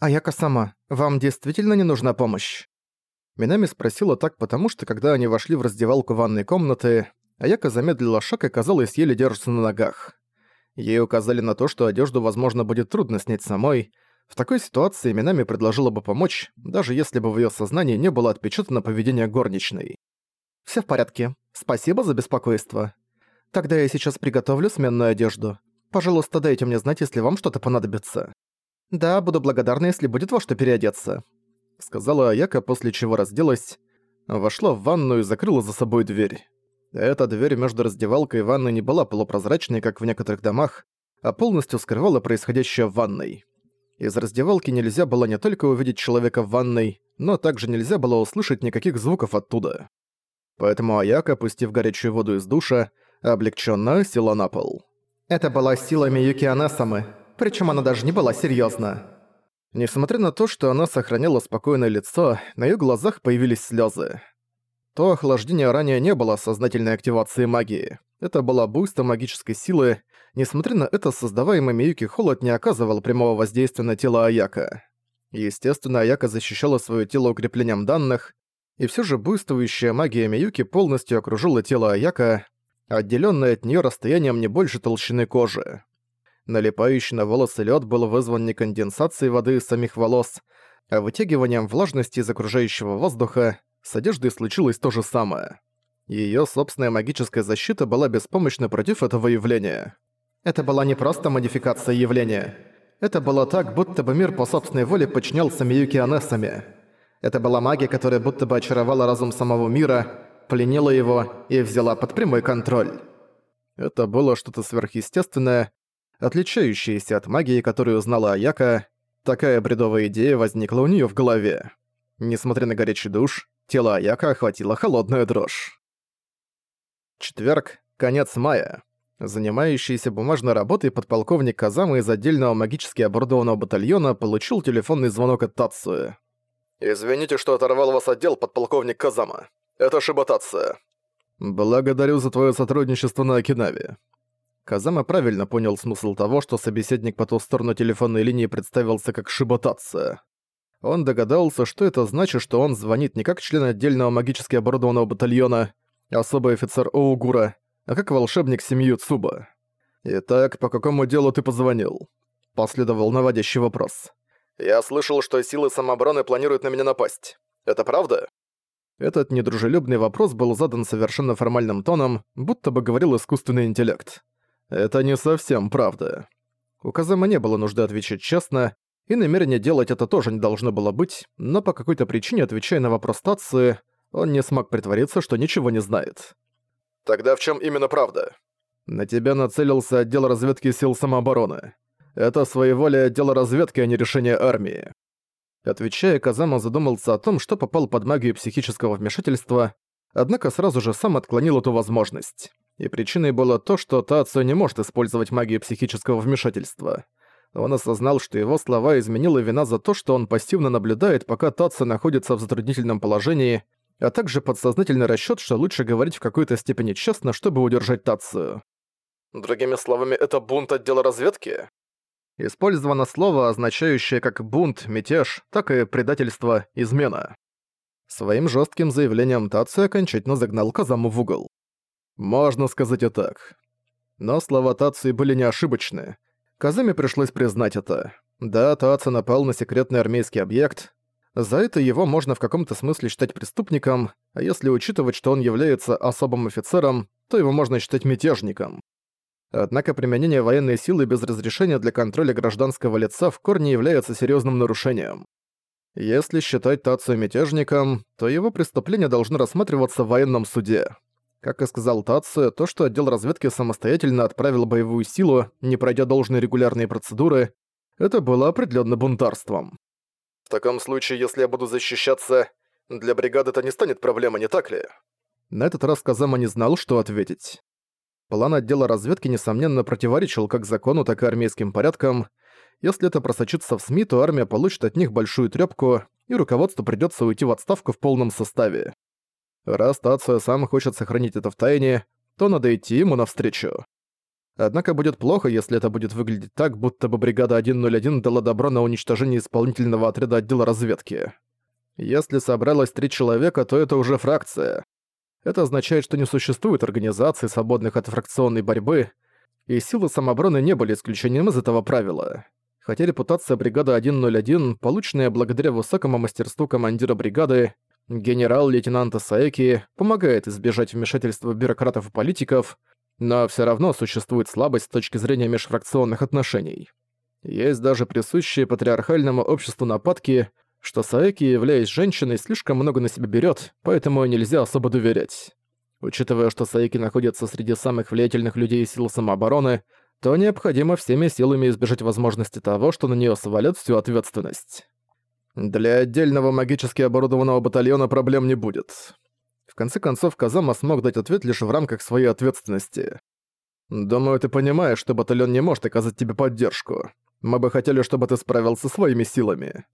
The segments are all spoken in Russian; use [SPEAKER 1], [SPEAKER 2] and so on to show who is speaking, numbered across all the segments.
[SPEAKER 1] «Аяка сама, вам действительно не нужна помощь?» Минами спросила так потому, что когда они вошли в раздевалку ванной комнаты, Аяка замедлила шаг и, казалось, еле держится на ногах. Ей указали на то, что одежду, возможно, будет трудно снять самой. В такой ситуации Минами предложила бы помочь, даже если бы в её сознании не было отпечатано поведение горничной. «Всё в порядке. Спасибо за беспокойство. Тогда я сейчас приготовлю сменную одежду. Пожалуйста, дайте мне знать, если вам что-то понадобится. Да, буду благодарна, если будет во что переодеться», — сказала Аяка, после чего разделась, вошла в ванную и закрыла за собой дверь. Эта дверь между раздевалкой и ванной не была полупрозрачной, как в некоторых домах, а полностью скрывала происходящее в ванной. Из раздевалки нельзя было не только увидеть человека в ванной, но также нельзя было услышать никаких звуков оттуда. Поэтому Аяка, опустив горячую воду из душа, облегченно села на пол. Это была сила Миюки Анасамы, причем она даже не была серьезна. Несмотря на то, что она сохраняла спокойное лицо, на ее глазах появились слезы. То охлаждение ранее не было сознательной активацией магии. Это была буйство магической силы. Несмотря на это, создаваемый Миюки холод не оказывал прямого воздействия на тело Аяка. Естественно, Аяка защищала свое тело укреплением данных, и все же буйствующая магия Миюки полностью окружила тело Аяка, отделённое от неё расстоянием не больше толщины кожи. Налипающий на волосы лёд был вызван не конденсацией воды из самих волос, а вытягиванием влажности из окружающего воздуха, с одеждой случилось то же самое. Её собственная магическая защита была беспомощна против этого явления. Это была не просто модификация явления. Это было так, будто бы мир по собственной воле подчинялся Миюки Анессами. Это была магия, которая будто бы очаровала разум самого мира, пленила его и взяла под прямой контроль. Это было что-то сверхъестественное, отличающееся от магии, которую знала Аяка. Такая бредовая идея возникла у неё в голове. Несмотря на горячий душ, Тело Аяка охватила холодная дрожь. Четверг, конец мая. Занимающийся бумажной работой подполковник Казама из отдельного магически оборудованного батальона получил телефонный звонок от Тацуэ. «Извините, что оторвал вас отдел, подполковник Казама. Это Шибатация». «Благодарю за твое сотрудничество на Окинаве». Казама правильно понял смысл того, что собеседник по ту сторону телефонной линии представился как Шибатация. Он догадался, что это значит, что он звонит не как член отдельного магически оборудованного батальона, особый офицер Оугура, а как волшебник семьи Цуба. «Итак, по какому делу ты позвонил?» Последовал наводящий вопрос. «Я слышал, что силы самообороны планируют на меня напасть. Это правда?» Этот недружелюбный вопрос был задан совершенно формальным тоном, будто бы говорил искусственный интеллект. Это не совсем правда. У Казама не было нужды отвечать честно, и намерение делать это тоже не должно было быть, но по какой-то причине, отвечая на вопрос стации, он не смог притвориться, что ничего не знает. «Тогда в чем именно правда?» «На тебя нацелился отдел разведки сил самообороны. Это своеволие отдела разведки, а не решение армии». Отвечая, Казама задумался о том, что попал под магию психического вмешательства, однако сразу же сам отклонил эту возможность. И причиной было то, что Тацию не может использовать магию психического вмешательства — он осознал, что его слова изменила вина за то, что он пассивно наблюдает, пока Татса находится в затруднительном положении, а также подсознательный расчёт, что лучше говорить в какой-то степени честно, чтобы удержать Татсу. Другими словами, это бунт отдела разведки? Использовано слово, означающее как бунт, мятеж, так и предательство, измена. Своим жестким заявлением Татсу окончательно загнал Казаму в угол. Можно сказать и так. Но слова Татсу были не ошибочны. Казами пришлось признать это. Да, Таца напал на секретный армейский объект. За это его можно в каком-то смысле считать преступником, а если учитывать, что он является особым офицером, то его можно считать мятежником. Однако применение военной силы без разрешения для контроля гражданского лица в корне является серьезным нарушением. Если считать Тацию мятежником, то его преступление должно рассматриваться в военном суде. Как и сказал Татсу, то, что отдел разведки самостоятельно отправил боевую силу, не пройдя должные регулярные процедуры, это было определенно бунтарством. В таком случае, если я буду защищаться, для бригады это не станет проблемой, не так ли? На этот раз Казама не знал, что ответить. План отдела разведки, несомненно, противоречил как закону, так и армейским порядкам. Если это просочится в СМИ, то армия получит от них большую трёпку, и руководству придётся уйти в отставку в полном составе. Раз Тацио сам хочет сохранить это в тайне, то надо идти ему навстречу. Однако будет плохо, если это будет выглядеть так, будто бы бригада 101 дала добро на уничтожение исполнительного отряда отдела разведки. Если собралось три человека, то это уже фракция. Это означает, что не существует организаций, свободных от фракционной борьбы, и силы самообороны не были исключением из этого правила. Хотя репутация бригады 101, полученная благодаря высокому мастерству командира бригады, генерал-лейтенанта Саеки, помогает избежать вмешательства бюрократов и политиков, но все равно существует слабость с точки зрения межфракционных отношений. Есть даже присущие патриархальному обществу нападки, что Саэки, являясь женщиной, слишком много на себя берет, поэтому нельзя особо доверять. Учитывая, что Саэки находится среди самых влиятельных людей сил самообороны, то необходимо всеми силами избежать возможности того, что на нее свалят всю ответственность. Для отдельного магически оборудованного батальона проблем не будет. В конце концов, Казама смог дать ответ лишь в рамках своей ответственности. «Думаю, ты понимаешь, что батальон не может оказать тебе поддержку. Мы бы хотели, чтобы ты справился своими силами».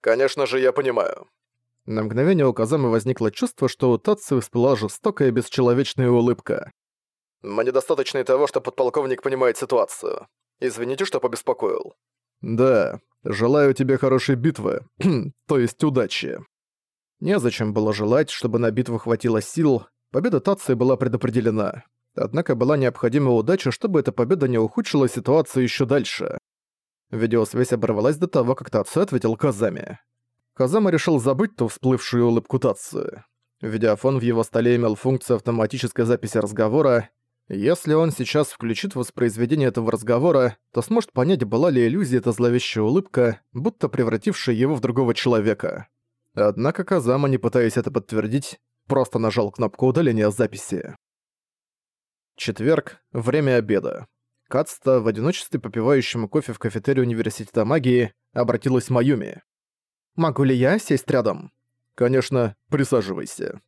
[SPEAKER 1] «Конечно же, я понимаю». На мгновение у Казамы возникло чувство, что у Татсу всплыла жестокая бесчеловечная улыбка. «Мне достаточно и того, что подполковник понимает ситуацию. Извините, что побеспокоил». «Да, желаю тебе хорошей битвы, то есть удачи». Незачем было желать, чтобы на битву хватило сил, победа Тации была предопределена. Однако была необходима удача, чтобы эта победа не ухудшила ситуацию еще дальше. Видеосвязь оборвалась до того, как Тацию ответил Казами. Казама решил забыть ту всплывшую улыбку Тацию. Видеофон в его столе имел функцию автоматической записи разговора. Если он сейчас включит воспроизведение этого разговора, то сможет понять, была ли иллюзия эта зловещая улыбка, будто превратившая его в другого человека. Однако Казама, не пытаясь это подтвердить, просто нажал кнопку удаления записи. Четверг, время обеда. Кацта, в одиночестве попивающему кофе в кафетерии университета магии, обратилась Маюми. «Могу ли я сесть рядом?» «Конечно, присаживайся».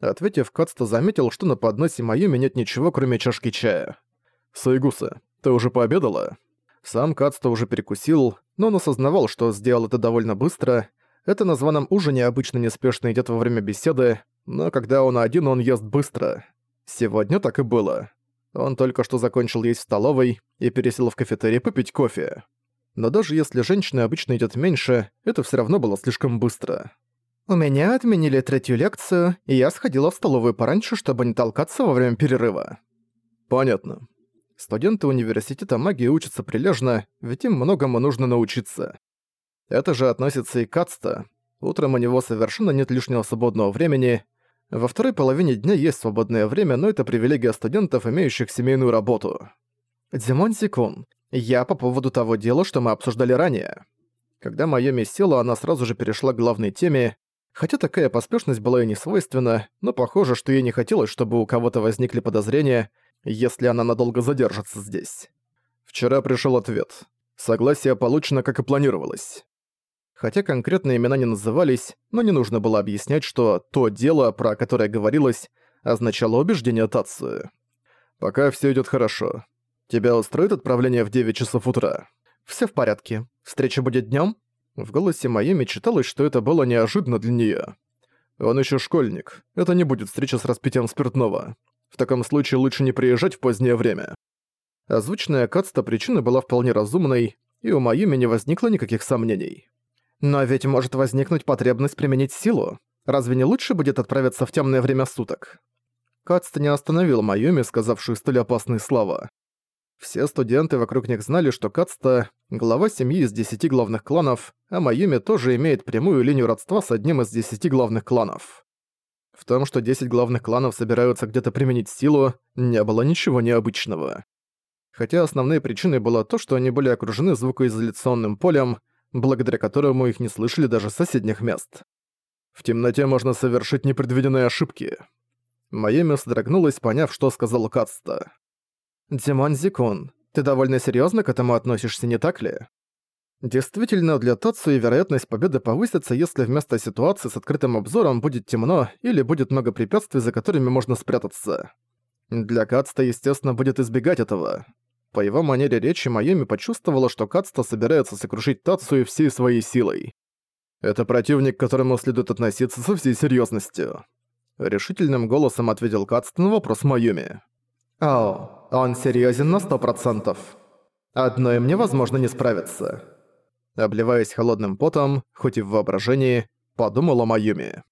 [SPEAKER 1] Ответив, Кацта заметил, что на подносе Маюми нет ничего, кроме чашки чая. «Сайгуса, ты уже пообедала?» Сам Кацта уже перекусил, но он осознавал, что сделал это довольно быстро, это на званом ужине обычно неспешно идет во время беседы, но когда он один, он ест быстро. Сегодня так и было. Он только что закончил есть в столовой и пересел в кафетерий попить кофе. Но даже если женщина обычно идет меньше, это все равно было слишком быстро. «У меня отменили третью лекцию, и я сходила в столовую пораньше, чтобы не толкаться во время перерыва». «Понятно. Студенты университета магии учатся прилежно, ведь им многому нужно научиться. Это же относится и к Ацта. Утром у него совершенно нет лишнего свободного времени. Во второй половине дня есть свободное время, но это привилегия студентов, имеющих семейную работу. Димон Зикун, я по поводу того дела, что мы обсуждали ранее. Когда Майоми села, она сразу же перешла к главной теме, хотя такая поспешность была ей не свойственна, но похоже, что ей не хотелось, чтобы у кого-то возникли подозрения, если она надолго задержится здесь. Вчера пришел ответ. Согласие получено, как и планировалось. Хотя конкретные имена не назывались, но не нужно было объяснять, что то дело, про которое говорилось, означало убеждение Тацию. «Пока все идет хорошо. Тебя устроит отправление в 9 часов утра?» Все в порядке. Встреча будет днем? В голосе Майами читалось, что это было неожиданно для нее. Он еще школьник. Это не будет встреча с распитием спиртного. В таком случае лучше не приезжать в позднее время. Озвученная Кацта причина была вполне разумной, и у Майами не возникло никаких сомнений. Но ведь может возникнуть потребность применить силу. Разве не лучше будет отправиться в темное время суток? Кацта не остановил Майюми, сказавшую столь опасные слова. Все студенты вокруг них знали, что Кацта — глава семьи из десяти главных кланов, а Майюми тоже имеет прямую линию родства с одним из десяти главных кланов. В том, что десять главных кланов собираются где-то применить силу, не было ничего необычного. Хотя основной причиной было то, что они были окружены звукоизоляционным полем, благодаря которому их не слышали даже с соседних мест. В темноте можно совершить непредвиденные ошибки. Майами содрогнулась, поняв, что сказал Кацта. «Димон Зикун, ты довольно серьезно к этому относишься, не так ли?» Действительно, для Тацуи вероятность победы повысится, если вместо ситуации с открытым обзором будет темно или будет много препятствий, за которыми можно спрятаться. Для Кацта, естественно, будет избегать этого. По его манере речи Майами почувствовала, что Кацта собирается сокрушить Тацию всей своей силой. «Это противник, к которому следует относиться со всей серьезностью. Решительным голосом ответил Кацта на вопрос Майюми. «Ау, Он серьёзен на сто процентов. Одной мне, возможно, не справиться. Обливаясь холодным потом, хоть и в воображении, подумала Майюми.